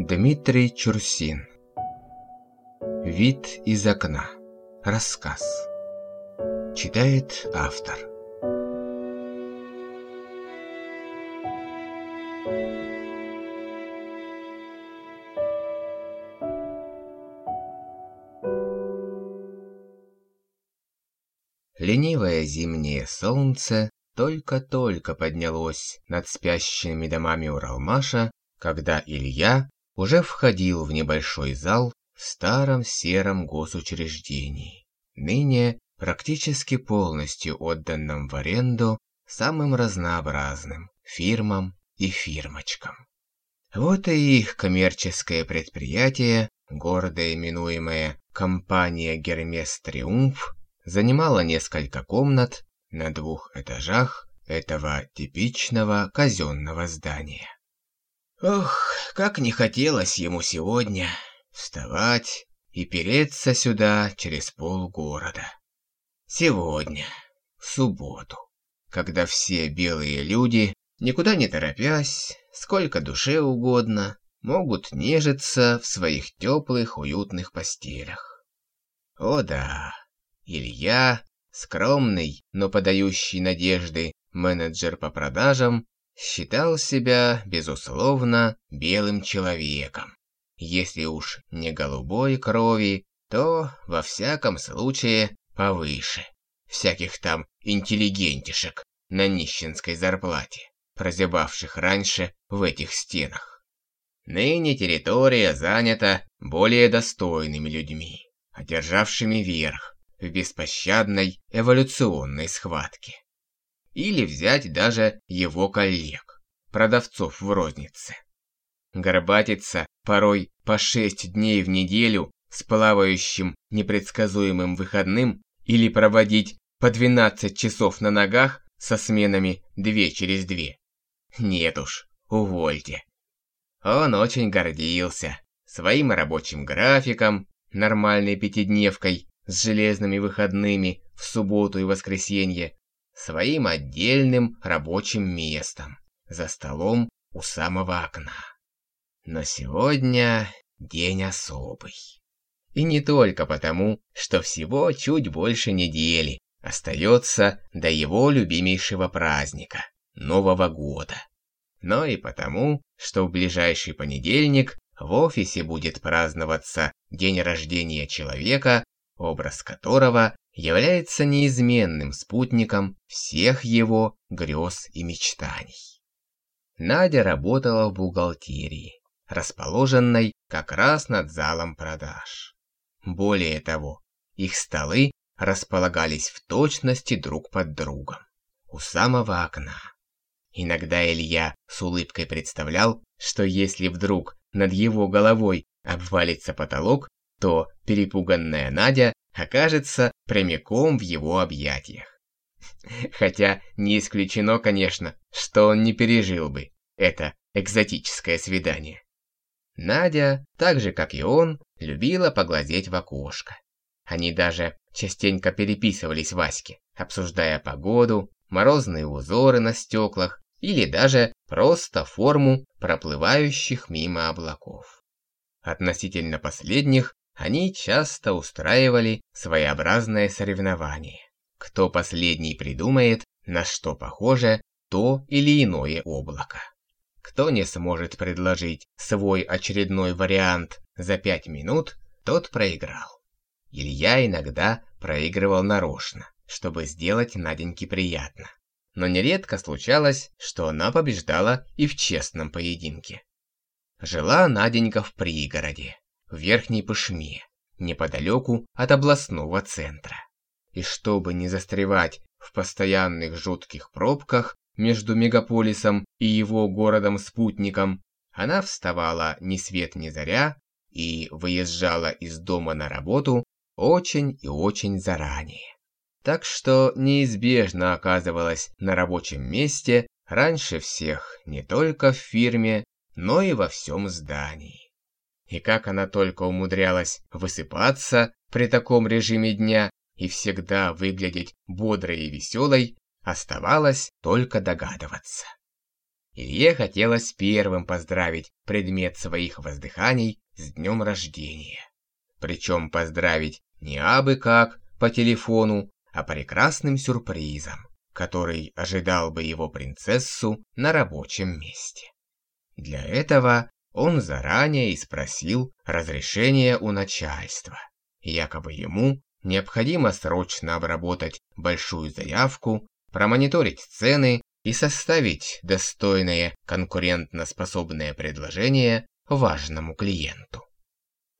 Дмитрий Чурсин Вид из окна. Рассказ. Читает автор. Ленивое зимнее солнце только-только поднялось над спящими домами Уралмаша, когда Илья уже входил в небольшой зал в старом сером госучреждении, ныне практически полностью отданном в аренду самым разнообразным фирмам и фирмочкам. Вот и их коммерческое предприятие, гордо именуемое «Компания Гермес Триумф», занимало несколько комнат на двух этажах этого типичного казенного здания. Ох, как не хотелось ему сегодня вставать и переться сюда через полгорода. Сегодня, в субботу, когда все белые люди, никуда не торопясь, сколько душе угодно, могут нежиться в своих теплых уютных постелях. О да, Илья Скромный, но подающий надежды менеджер по продажам считал себя, безусловно, белым человеком. Если уж не голубой крови, то, во всяком случае, повыше. Всяких там интеллигентишек на нищенской зарплате, прозябавших раньше в этих стенах. Ныне территория занята более достойными людьми, одержавшими верх, в беспощадной эволюционной схватке. Или взять даже его коллег, продавцов в рознице. Горбатиться порой по шесть дней в неделю с плавающим непредсказуемым выходным или проводить по 12 часов на ногах со сменами две через две. Нет уж, увольте. Он очень гордился своим рабочим графиком, нормальной пятидневкой с железными выходными в субботу и воскресенье, своим отдельным рабочим местом, за столом у самого окна. Но сегодня день особый. И не только потому, что всего чуть больше недели остается до его любимейшего праздника – Нового года. Но и потому, что в ближайший понедельник в офисе будет праздноваться день рождения человека, образ которого является неизменным спутником всех его грез и мечтаний. Надя работала в бухгалтерии, расположенной как раз над залом продаж. Более того, их столы располагались в точности друг под другом, у самого окна. Иногда Илья с улыбкой представлял, что если вдруг над его головой обвалится потолок, то перепуганная Надя окажется прямиком в его объятиях. Хотя не исключено, конечно, что он не пережил бы это экзотическое свидание. Надя, так же как и он, любила поглазеть в окошко. Они даже частенько переписывались Ваське, обсуждая погоду, морозные узоры на стеклах или даже просто форму проплывающих мимо облаков. Относительно последних они часто устраивали своеобразное соревнование. Кто последний придумает, на что похоже то или иное облако. Кто не сможет предложить свой очередной вариант за пять минут, тот проиграл. Илья иногда проигрывал нарочно, чтобы сделать Наденьке приятно. Но нередко случалось, что она побеждала и в честном поединке. Жила Наденька в пригороде, в Верхней Пышме, неподалеку от областного центра. И чтобы не застревать в постоянных жутких пробках между мегаполисом и его городом-спутником, она вставала ни свет ни заря и выезжала из дома на работу очень и очень заранее. Так что неизбежно оказывалась на рабочем месте раньше всех не только в фирме, но и во всем здании. И как она только умудрялась высыпаться при таком режиме дня и всегда выглядеть бодрой и веселой, оставалось только догадываться. Илье хотелось первым поздравить предмет своих воздыханий с днем рождения. Причем поздравить не абы как по телефону, а прекрасным сюрпризом, который ожидал бы его принцессу на рабочем месте. Для этого он заранее и спросил разрешения у начальства. Якобы ему необходимо срочно обработать большую заявку, промониторить цены и составить достойное конкурентноспособное предложение важному клиенту.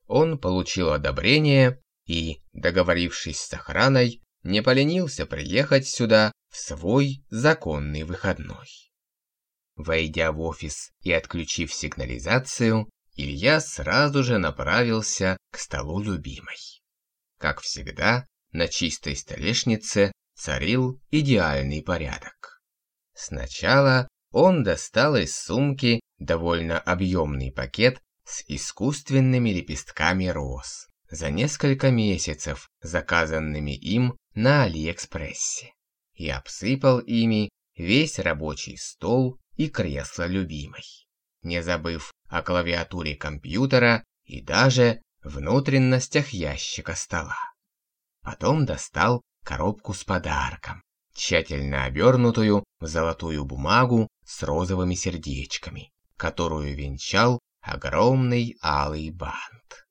Он получил одобрение и, договорившись с охраной, не поленился приехать сюда в свой законный выходной. Войдя в офис и отключив сигнализацию, Илья сразу же направился к столу любимой. Как всегда, на чистой столешнице царил идеальный порядок. Сначала он достал из сумки довольно объемный пакет с искусственными лепестками роз, за несколько месяцев заказанными им на Алиэкспрессе, и обсыпал ими весь рабочий стол и кресло любимой, не забыв о клавиатуре компьютера и даже внутренностях ящика стола. Потом достал коробку с подарком, тщательно обернутую в золотую бумагу с розовыми сердечками, которую венчал огромный алый бант.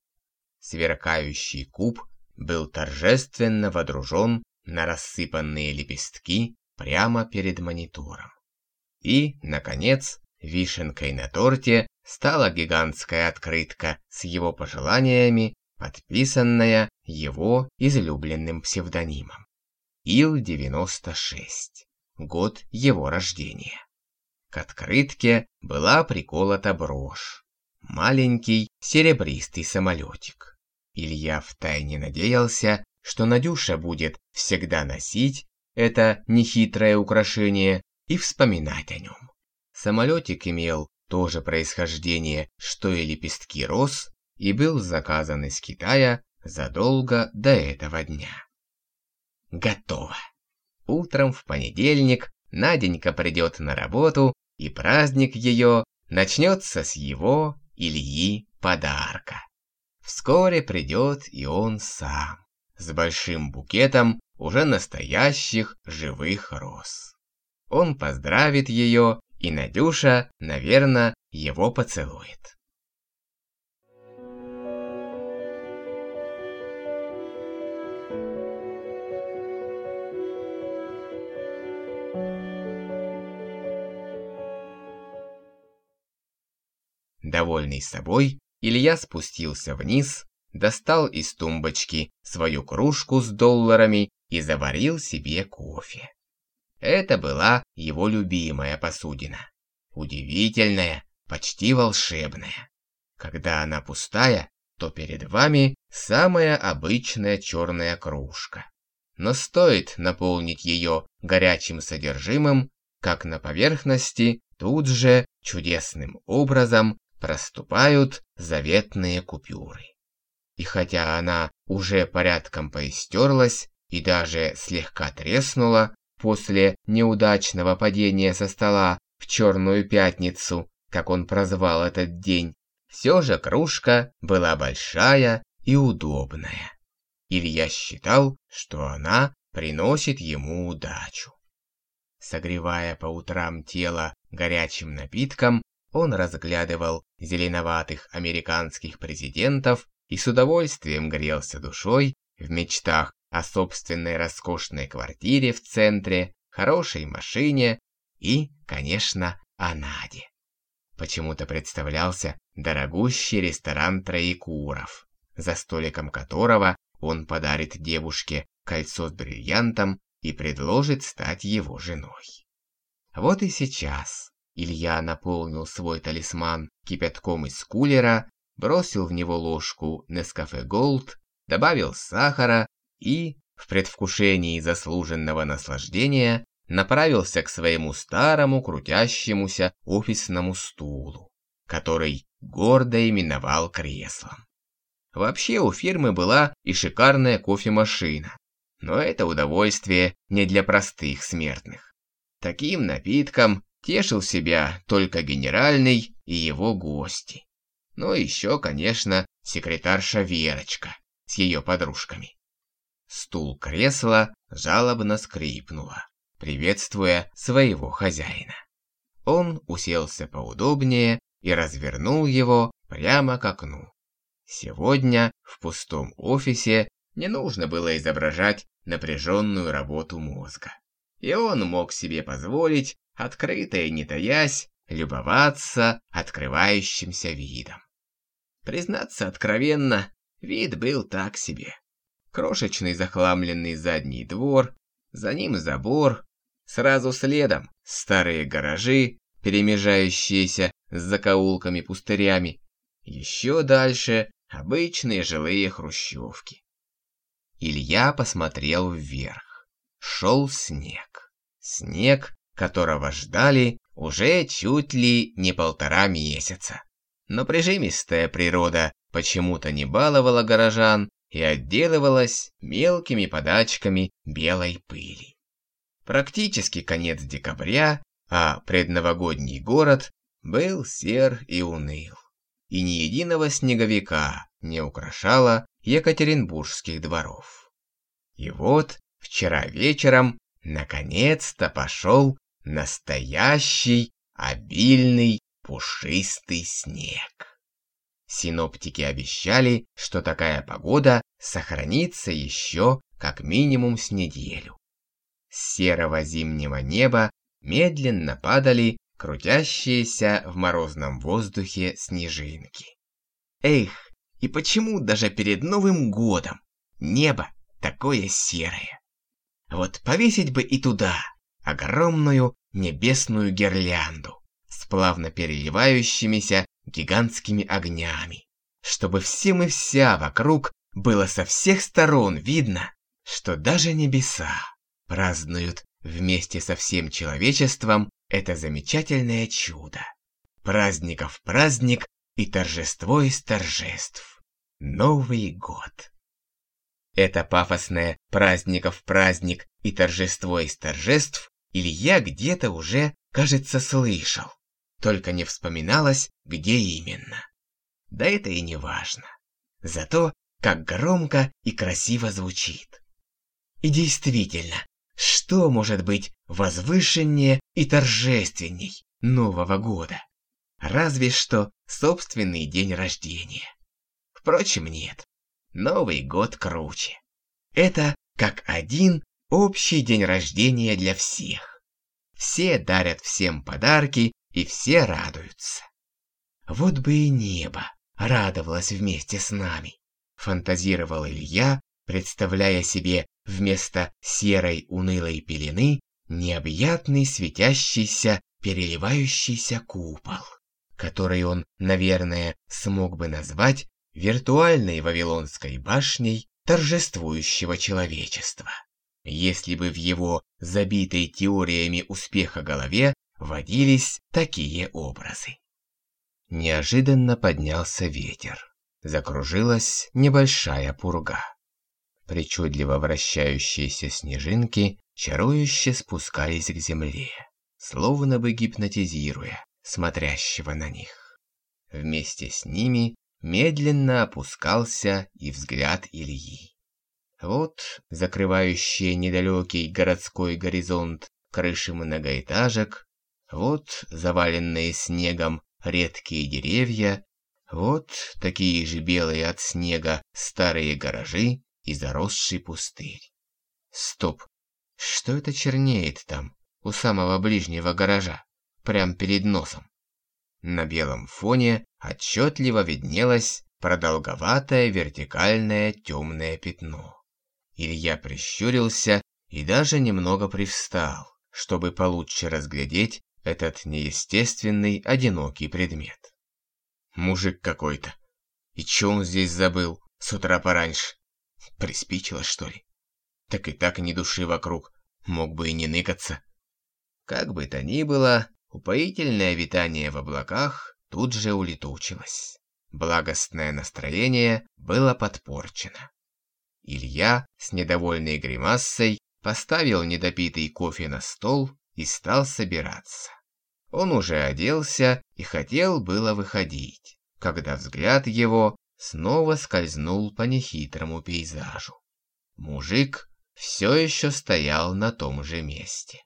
Сверкающий куб был торжественно водружен на рассыпанные лепестки прямо перед монитором. И, наконец, вишенкой на торте стала гигантская открытка с его пожеланиями, подписанная его излюбленным псевдонимом. Ил-96. Год его рождения. К открытке была приколота брошь. Маленький серебристый самолетик. Илья втайне надеялся, что Надюша будет всегда носить это нехитрое украшение и вспоминать о нем. Самолетик имел то же происхождение, что и лепестки роз, и был заказан из Китая задолго до этого дня. Готово. Утром в понедельник Наденька придет на работу, и праздник ее начнется с его, Ильи, подарка. Вскоре придет и он сам, с большим букетом уже настоящих живых роз. Он поздравит ее, и Надюша, наверное, его поцелует. Довольный собой, Илья спустился вниз, достал из тумбочки свою кружку с долларами и заварил себе кофе. Это была его любимая посудина. Удивительная, почти волшебная. Когда она пустая, то перед вами самая обычная черная кружка. Но стоит наполнить ее горячим содержимым, как на поверхности тут же чудесным образом проступают заветные купюры. И хотя она уже порядком поистерлась и даже слегка треснула, после неудачного падения со стола в черную пятницу, как он прозвал этот день, все же кружка была большая и удобная. Илья считал, что она приносит ему удачу. Согревая по утрам тело горячим напитком, он разглядывал зеленоватых американских президентов и с удовольствием грелся душой в мечтах о собственной роскошной квартире в центре, хорошей машине и, конечно, о Наде. Почему-то представлялся дорогущий ресторан Троекуров, за столиком которого он подарит девушке кольцо с бриллиантом и предложит стать его женой. Вот и сейчас Илья наполнил свой талисман кипятком из кулера, бросил в него ложку Nescafe Gold, добавил сахара и, в предвкушении заслуженного наслаждения, направился к своему старому крутящемуся офисному стулу, который гордо именовал креслом. Вообще у фирмы была и шикарная кофемашина, но это удовольствие не для простых смертных. Таким напитком тешил себя только генеральный и его гости. Ну еще, конечно, секретарша Верочка с ее подружками. Стул кресла жалобно скрипнула, приветствуя своего хозяина. Он уселся поудобнее и развернул его прямо к окну. Сегодня в пустом офисе не нужно было изображать напряженную работу мозга. И он мог себе позволить, открыто и не таясь, любоваться открывающимся видом. Признаться откровенно, вид был так себе. Крошечный захламленный задний двор, за ним забор, сразу следом старые гаражи, перемежающиеся с закоулками-пустырями, еще дальше обычные жилые хрущевки. Илья посмотрел вверх. Шел снег. Снег, которого ждали уже чуть ли не полтора месяца. Но прижимистая природа почему-то не баловала горожан и отделывалась мелкими подачками белой пыли. Практически конец декабря, а предновогодний город был сер и уныл. И ни единого снеговика не украшало екатеринбургских дворов. И вот вчера вечером наконец-то пошел настоящий обильный пушистый снег. Синоптики обещали, что такая погода сохранится еще как минимум с неделю. С серого зимнего неба медленно падали крутящиеся в морозном воздухе снежинки. Эх, и почему даже перед Новым годом небо такое серое? Вот повесить бы и туда огромную небесную гирлянду с плавно переливающимися гигантскими огнями, чтобы всем и вся вокруг было со всех сторон видно, что даже небеса празднуют вместе со всем человечеством это замечательное чудо. Праздников праздник и торжество из торжеств. Новый год. Это пафосное праздников праздник и торжество из торжеств Илья где-то уже, кажется, слышал. Только не вспоминалось, где именно. Да это и не важно. Зато, как громко и красиво звучит. И действительно, что может быть возвышеннее и торжественней Нового года? Разве что собственный день рождения. Впрочем, нет. Новый год круче. Это как один общий день рождения для всех. Все дарят всем подарки и все радуются. Вот бы и небо радовалось вместе с нами, фантазировал Илья, представляя себе вместо серой унылой пелены необъятный светящийся переливающийся купол который он, наверное, смог бы назвать виртуальной Вавилонской башней торжествующего человечества, если бы в его забитой теориями успеха голове водились такие образы. Неожиданно поднялся ветер. Закружилась небольшая пурга. Причудливо вращающиеся снежинки чарующе спускались к земле, словно бы гипнотизируя, смотрящего на них. Вместе с ними медленно опускался и взгляд Ильи. Вот закрывающие недалекий городской горизонт крыши многоэтажек, вот заваленные снегом редкие деревья, вот такие же белые от снега старые гаражи и заросший пустырь. Стоп, что это чернеет там, у самого ближнего гаража? прямо перед носом. На белом фоне отчетливо виднелось продолговатое вертикальное темное пятно. Илья прищурился и даже немного привстал, чтобы получше разглядеть этот неестественный одинокий предмет. Мужик какой-то. И чё он здесь забыл с утра пораньше? Приспичило, что ли? Так и так ни души вокруг, мог бы и не ныкаться. Как бы то ни было, Упоительное витание в облаках тут же улетучилось. Благостное настроение было подпорчено. Илья с недовольной гримассой поставил недопитый кофе на стол и стал собираться. Он уже оделся и хотел было выходить, когда взгляд его снова скользнул по нехитрому пейзажу. Мужик все еще стоял на том же месте.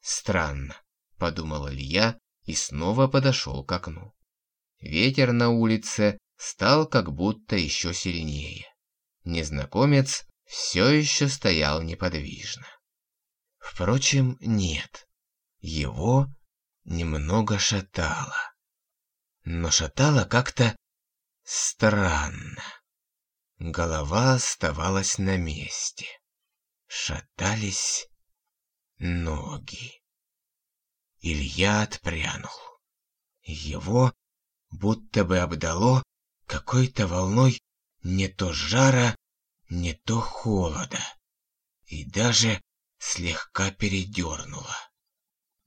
«Странно», — подумал Илья и снова подошел к окну. Ветер на улице стал как будто еще сильнее. Незнакомец все еще стоял неподвижно. Впрочем, нет. Его немного шатало. Но шатало как-то странно. Голова оставалась на месте. Шатались ноги. Илья отпрянул. Его будто бы обдало какой-то волной не то жара, не то холода. И даже слегка передернуло.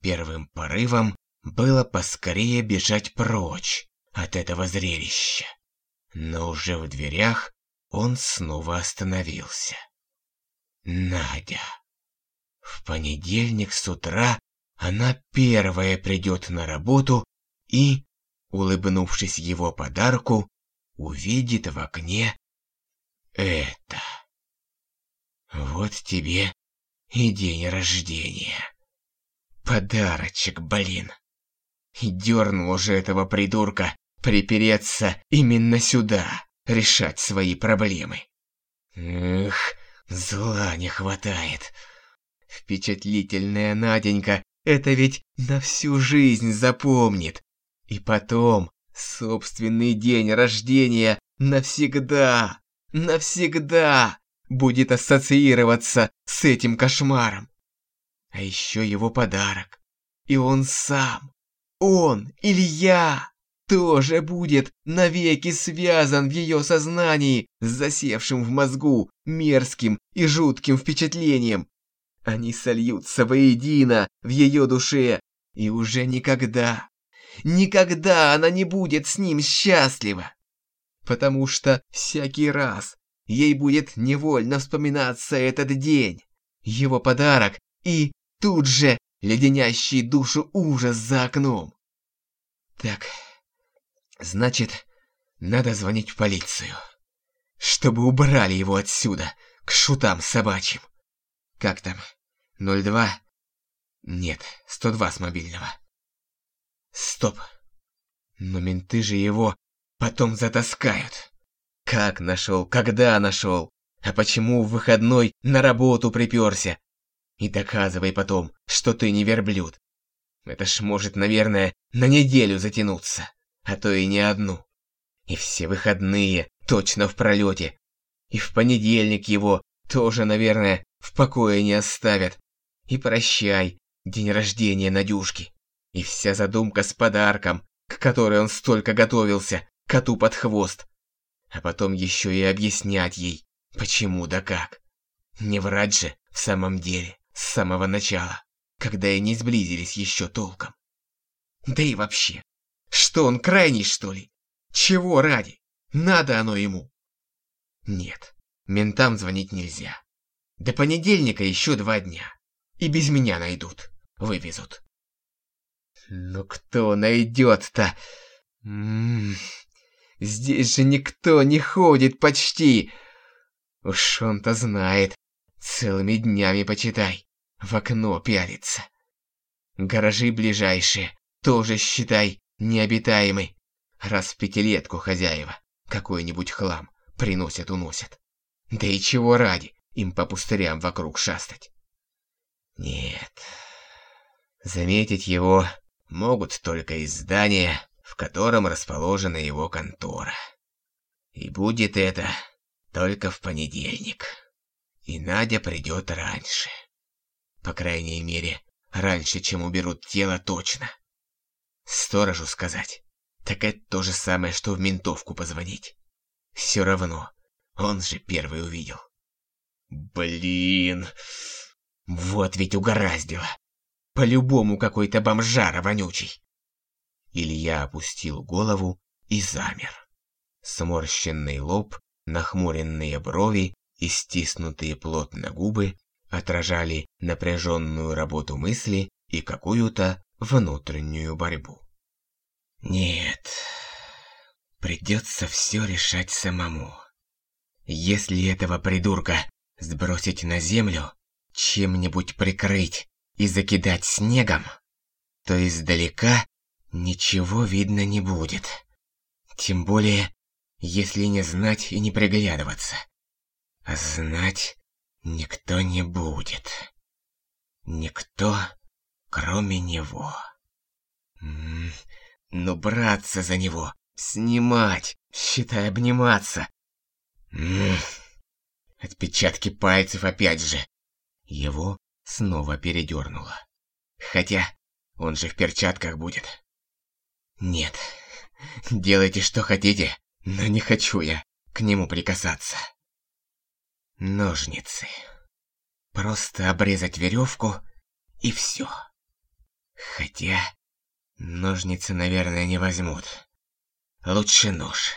Первым порывом было поскорее бежать прочь от этого зрелища. Но уже в дверях он снова остановился. Надя. В понедельник с утра она первая придет на работу и, улыбнувшись его подарку, увидит в окне это. Вот тебе и день рождения. Подарочек, блин. И дернул уже этого придурка припереться именно сюда, решать свои проблемы. Эх, зла не хватает. Впечатлительная Наденька это ведь на всю жизнь запомнит. И потом, собственный день рождения навсегда, навсегда будет ассоциироваться с этим кошмаром. А еще его подарок. И он сам, он, Илья, тоже будет навеки связан в ее сознании с засевшим в мозгу мерзким и жутким впечатлением. Они сольются воедино в ее душе, и уже никогда, никогда она не будет с ним счастлива. Потому что всякий раз ей будет невольно вспоминаться этот день, его подарок и тут же леденящий душу ужас за окном. Так, значит, надо звонить в полицию, чтобы убрали его отсюда, к шутам собачьим. Как там? 02? Нет, 102 с мобильного. Стоп. Но менты же его потом затаскают. Как нашел, когда нашел, а почему в выходной на работу приперся? И доказывай потом, что ты не верблюд. Это ж может, наверное, на неделю затянуться, а то и не одну. И все выходные точно в пролете. И в понедельник его тоже, наверное, в покое не оставят. И прощай, день рождения Надюшки. И вся задумка с подарком, к которой он столько готовился, коту под хвост. А потом еще и объяснять ей, почему да как. Не врать же в самом деле с самого начала, когда и не сблизились еще толком. Да и вообще, что он крайний, что ли? Чего ради? Надо оно ему? Нет, ментам звонить нельзя. До понедельника еще два дня. И без меня найдут, вывезут. Но кто найдет-то? М-м-м. Здесь же никто не ходит почти. Уж он-то знает. Целыми днями, почитай, в окно пялится. Гаражи ближайшие, тоже, считай, необитаемы. Раз в пятилетку хозяева какой-нибудь хлам приносят-уносят. Да и чего ради им по пустырям вокруг шастать? Нет, заметить его могут только из здания, в котором расположена его контора. И будет это только в понедельник. И Надя придет раньше. По крайней мере, раньше, чем уберут тело точно. Сторожу сказать, так это то же самое, что в ментовку позвонить. Все равно, он же первый увидел. Блин, вот ведь угораздило. По-любому какой-то бомжара вонючий. Илья опустил голову и замер. Сморщенный лоб, нахмуренные брови и стиснутые плотно губы отражали напряженную работу мысли и какую-то внутреннюю борьбу. Нет, придется все решать самому. Если этого придурка сбросить на землю, чем-нибудь прикрыть и закидать снегом, то издалека ничего видно не будет. Тем более, если не знать и не приглядываться. А знать никто не будет. Никто, кроме него. М -м, ну браться за него, снимать, считай обниматься. М -м, отпечатки пальцев опять же. Его снова передернуло. Хотя, он же в перчатках будет. Нет, делайте что хотите, но не хочу я к нему прикасаться. Ножницы. Просто обрезать веревку и все. Хотя, ножницы, наверное, не возьмут. Лучше нож.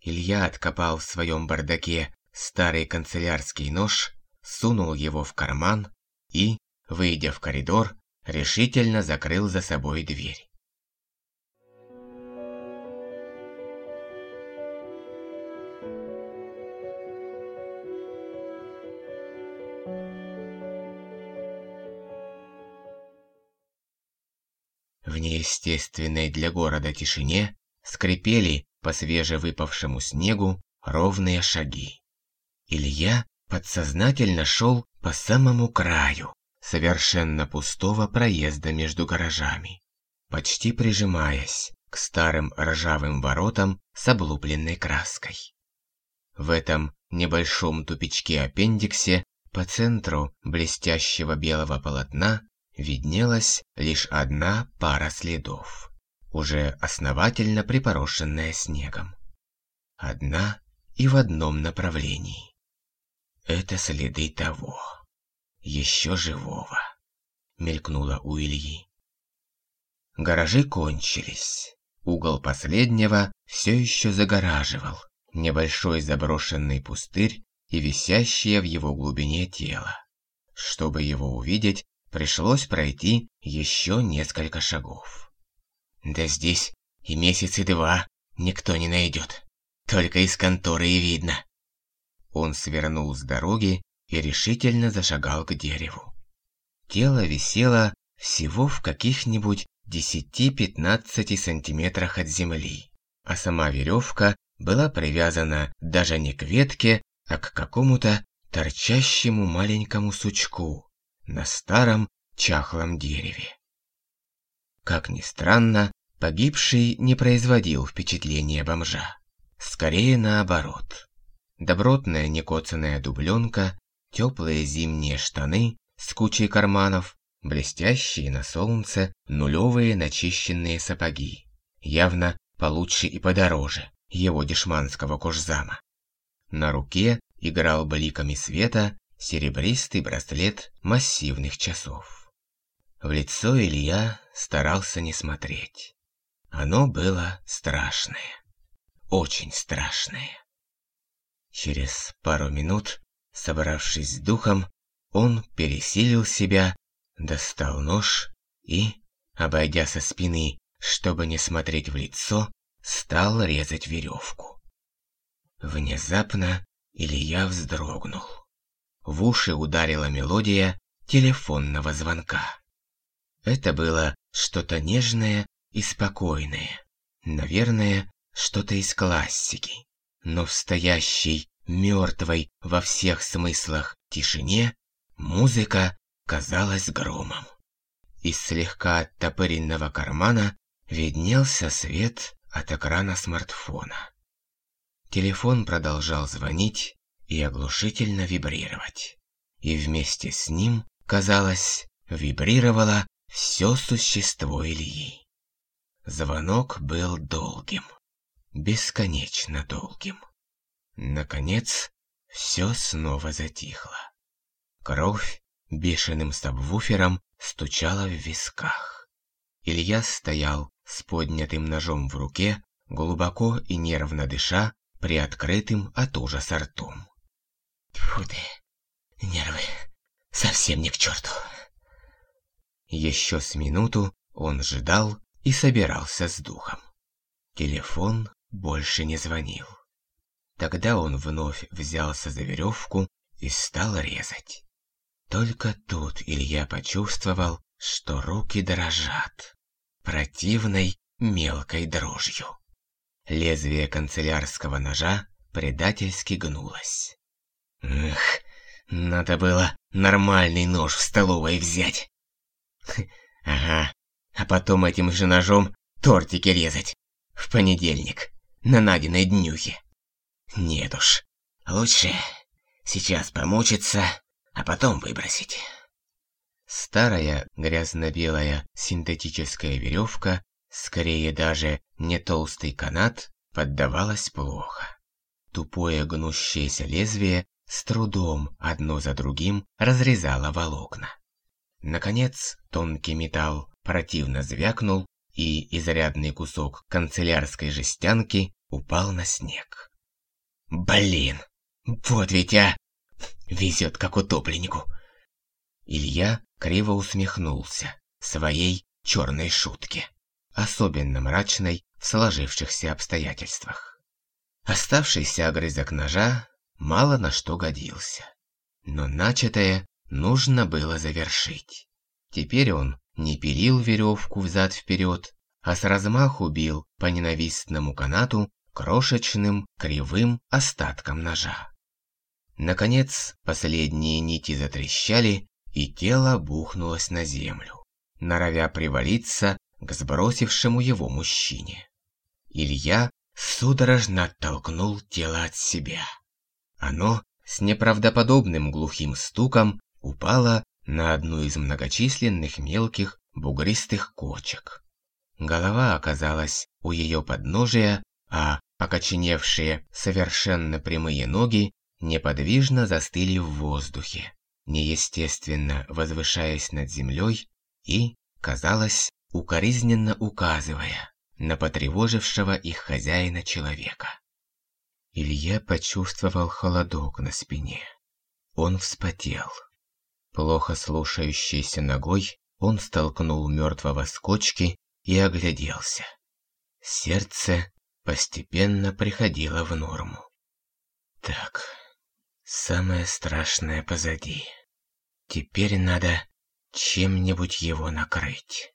Илья откопал в своем бардаке старый канцелярский нож, сунул его в карман и, выйдя в коридор, решительно закрыл за собой дверь. В неестественной для города тишине скрипели по свежевыпавшему снегу ровные шаги. Илья подсознательно шел по самому краю совершенно пустого проезда между гаражами, почти прижимаясь к старым ржавым воротам с облупленной краской. В этом небольшом тупичке-аппендиксе по центру блестящего белого полотна виднелась лишь одна пара следов, уже основательно припорошенная снегом. Одна и в одном направлении. Это следы того, еще живого, мелькнуло у Ильи. Гаражи кончились. Угол последнего все еще загораживал небольшой заброшенный пустырь и висящее в его глубине тело. Чтобы его увидеть, пришлось пройти еще несколько шагов. Да здесь и месяцы два никто не найдет. Только из конторы и видно. Он свернул с дороги и решительно зашагал к дереву. Тело висело всего в каких-нибудь 10-15 сантиметрах от земли, а сама веревка была привязана даже не к ветке, а к какому-то торчащему маленькому сучку, на старом чахлом дереве. Как ни странно, погибший не производил впечатления бомжа. Скорее наоборот. Добротная некоцанная дубленка, теплые зимние штаны с кучей карманов, блестящие на солнце нулевые начищенные сапоги. Явно получше и подороже его дешманского кожзама. На руке играл бликами света серебристый браслет массивных часов. В лицо Илья старался не смотреть. Оно было страшное. Очень страшное. Через пару минут, собравшись с духом, он пересилил себя, достал нож и, обойдя со спины, чтобы не смотреть в лицо, стал резать веревку. Внезапно Илья вздрогнул. В уши ударила мелодия телефонного звонка. Это было что-то нежное и спокойное. Наверное, что-то из классики. Но в стоящей, мертвой во всех смыслах тишине музыка казалась громом. Из слегка оттопыренного кармана виднелся свет от экрана смартфона. Телефон продолжал звонить и оглушительно вибрировать. И вместе с ним, казалось, вибрировало все существо Ильи. Звонок был долгим, бесконечно долгим. Наконец, все снова затихло. Кровь бешеным сабвуфером стучала в висках. Илья стоял с поднятым ножом в руке, глубоко и нервно дыша, приоткрытым от ужаса ртом. Фу ты, нервы совсем не к черту. Еще с минуту он ждал и собирался с духом. Телефон больше не звонил. Тогда он вновь взялся за веревку и стал резать. Только тут Илья почувствовал, что руки дрожат. Противной мелкой дрожью. Лезвие канцелярского ножа предательски гнулось. Эх, надо было нормальный нож в столовой взять. Ага, а потом этим же ножом тортики резать. В понедельник, на Надиной днюхе. Нет уж, лучше сейчас помучиться, а потом выбросить. Старая грязно-белая синтетическая веревка, скорее даже не толстый канат, поддавалась плохо. Тупое гнущееся лезвие с трудом одно за другим разрезало волокна. Наконец, тонкий металл противно звякнул, и изрядный кусок канцелярской жестянки упал на снег. Блин, вот ведь а! Везет как утопленнику. Илья криво усмехнулся своей черной шутке, особенно мрачной в сложившихся обстоятельствах. Оставшийся огрызок ножа мало на что годился, но начатое нужно было завершить. Теперь он не пилил веревку взад-вперед, а с размаху бил по ненавистному канату крошечным кривым остатком ножа. Наконец, последние нити затрещали, и тело бухнулось на землю, норовя привалиться к сбросившему его мужчине. Илья судорожно оттолкнул тело от себя. Оно с неправдоподобным глухим стуком упало на одну из многочисленных мелких бугристых кочек. Голова оказалась у ее подножия, а окоченевшие совершенно прямые ноги неподвижно застыли в воздухе, неестественно возвышаясь над землей и, казалось, укоризненно указывая на потревожившего их хозяина человека. Илья почувствовал холодок на спине. Он вспотел. Плохо слушающейся ногой, он столкнул мертвого с и огляделся. Сердце постепенно приходило в норму. Так, Самое страшное позади. Теперь надо чем-нибудь его накрыть.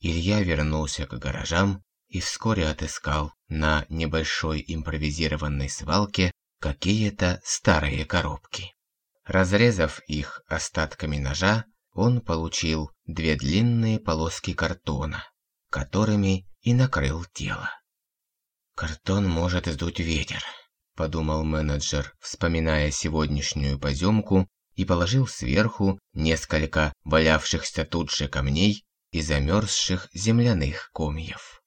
Илья вернулся к гаражам и вскоре отыскал на небольшой импровизированной свалке какие-то старые коробки. Разрезав их остатками ножа, он получил две длинные полоски картона, которыми и накрыл тело. Картон может сдуть ветер, подумал менеджер, вспоминая сегодняшнюю поземку, и положил сверху несколько валявшихся тут же камней и замерзших земляных комьев.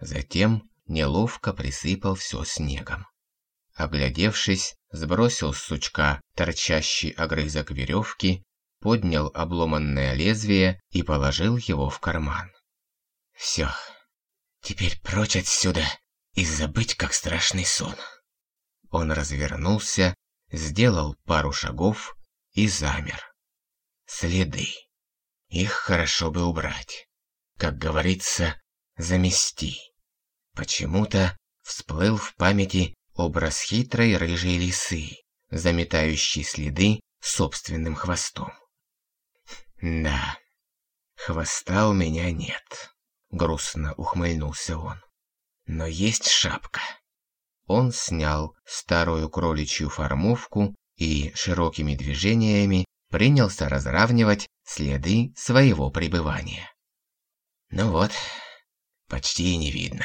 Затем неловко присыпал все снегом. Оглядевшись, сбросил с сучка торчащий огрызок веревки, поднял обломанное лезвие и положил его в карман. Все, теперь прочь отсюда и забыть, как страшный сон. Он развернулся, сделал пару шагов и замер. Следы. Их хорошо бы убрать. Как говорится, замести. Почему-то всплыл в памяти образ хитрой рыжей лисы, заметающей следы собственным хвостом. Да, хвоста у меня нет, грустно ухмыльнулся он. Но есть шапка. Он снял старую кроличью формовку и широкими движениями принялся разравнивать следы своего пребывания. Ну вот, почти не видно.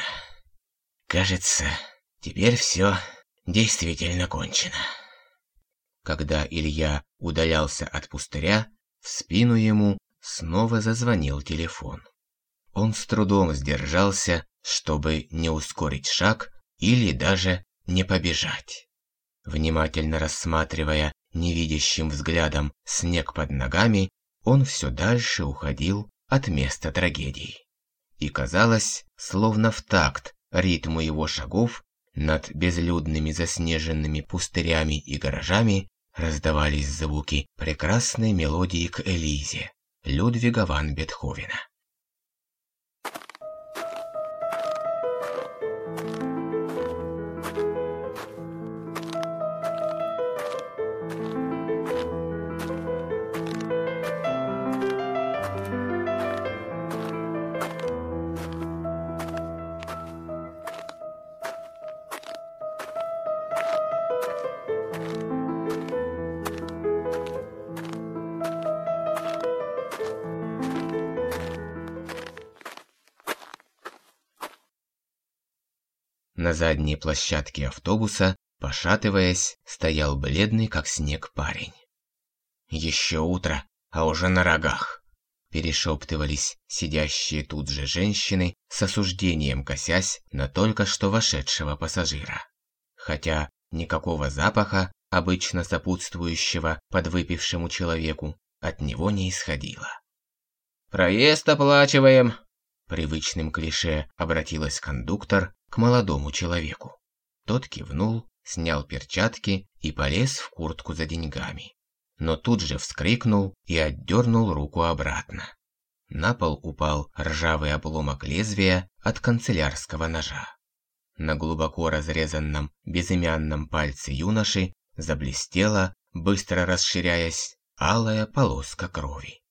Кажется, теперь все действительно кончено. Когда Илья удалялся от пустыря, в спину ему снова зазвонил телефон. Он с трудом сдержался, чтобы не ускорить шаг или даже не побежать. Внимательно рассматривая невидящим взглядом снег под ногами, он все дальше уходил от места трагедии. И казалось, словно в такт ритму его шагов над безлюдными заснеженными пустырями и гаражами раздавались звуки прекрасной мелодии к Элизе, Людвига ван Бетховена. На задней площадке автобуса, пошатываясь, стоял бледный как снег парень. «Еще утро, а уже на рогах!» Перешептывались сидящие тут же женщины с осуждением косясь на только что вошедшего пассажира. Хотя никакого запаха, обычно сопутствующего подвыпившему человеку, от него не исходило. «Проезд оплачиваем!» Привычным клише обратилась кондуктор к молодому человеку. Тот кивнул, снял перчатки и полез в куртку за деньгами. Но тут же вскрикнул и отдернул руку обратно. На пол упал ржавый обломок лезвия от канцелярского ножа. На глубоко разрезанном безымянном пальце юноши заблестела, быстро расширяясь, алая полоска крови.